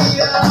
Hallelujah.